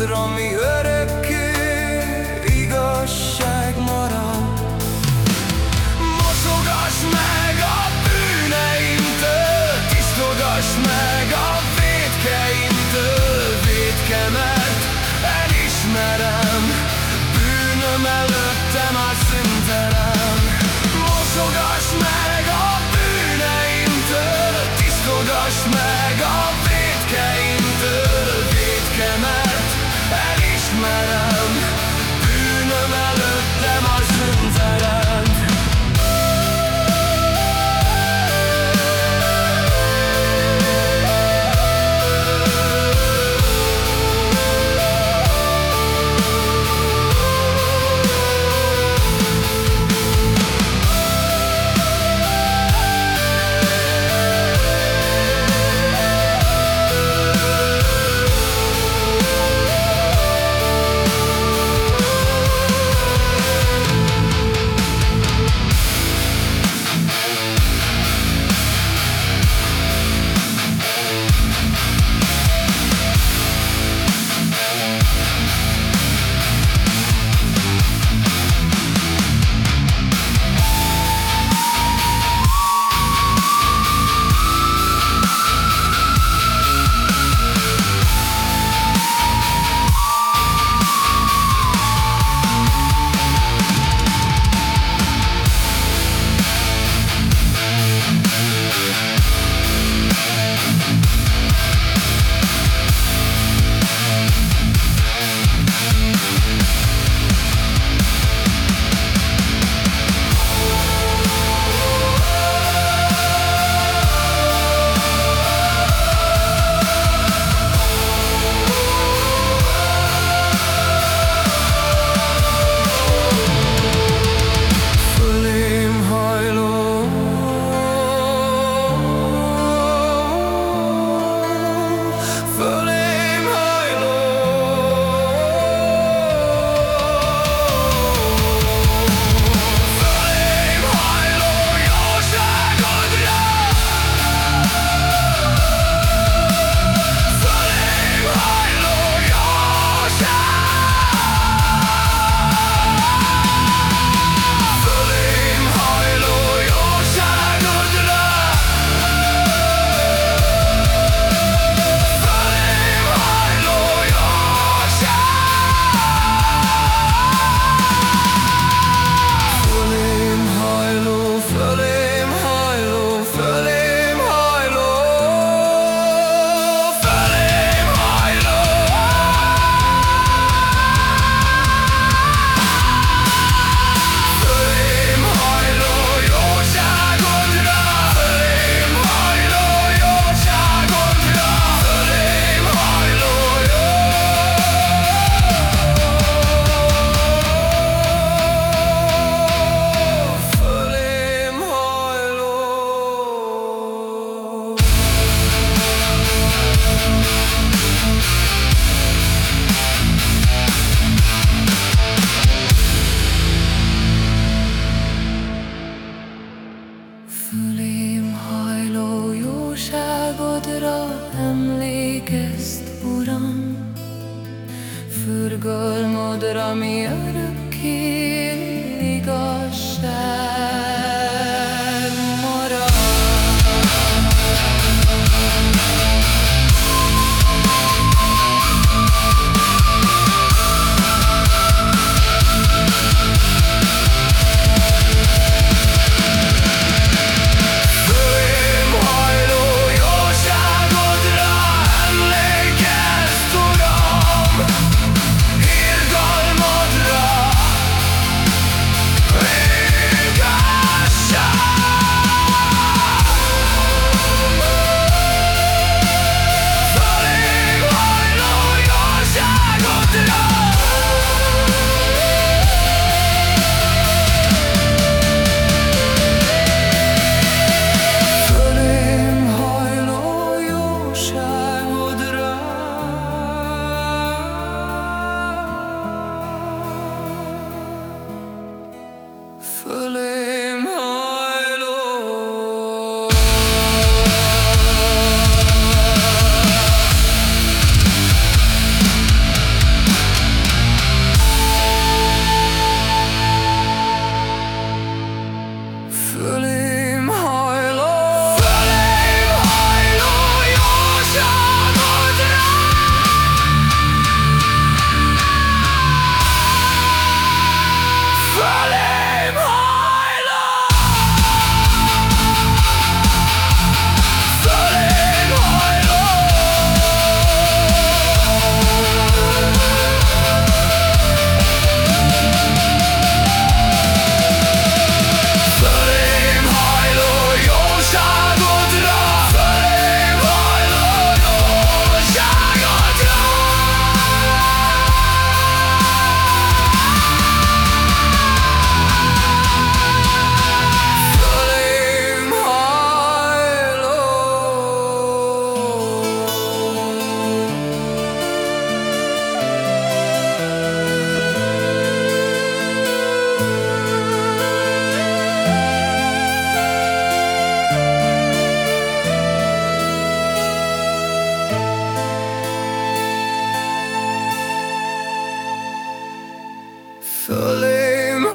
számodra mi örökké igazság marad. Mosogass meg a bűneimtől, tisztogass meg a védkeimtől. Védkemet elismerem, bűnöm előttem már szüntelen Mosogass meg a bűneimtől, tisztogass meg a védkeimtől. Védkemet light. Fölém hajló jóságodra emlékezt, Uram, Fürgalmadra mi örökké